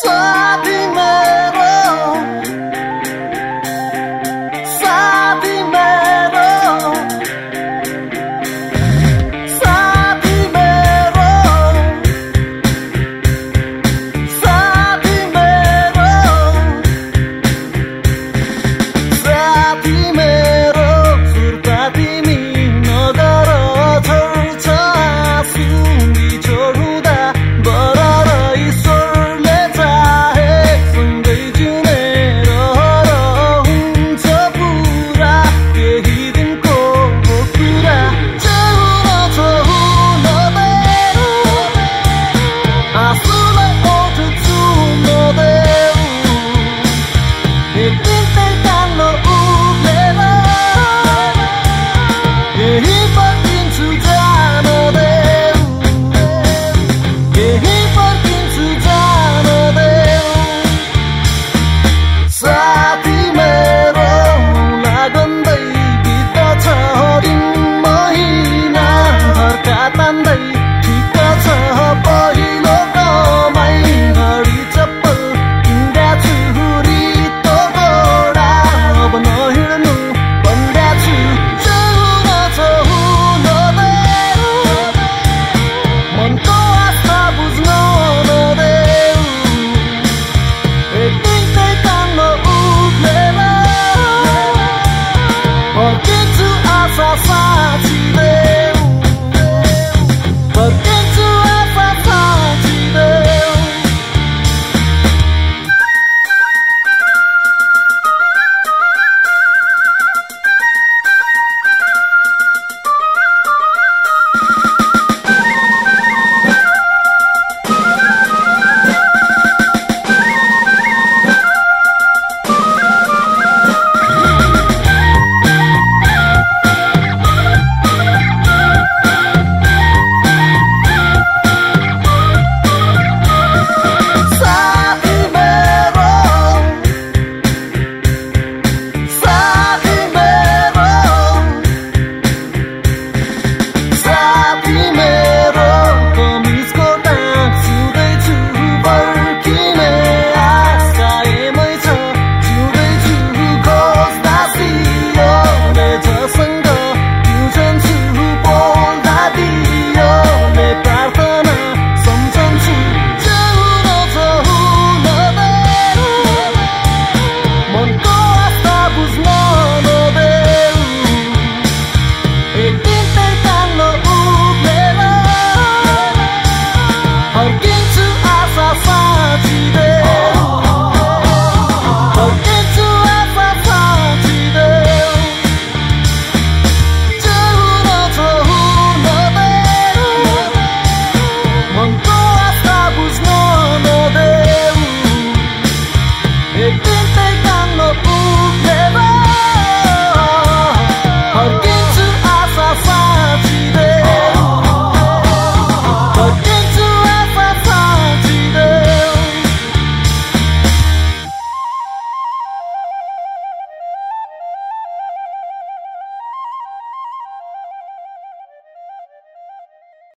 slow. It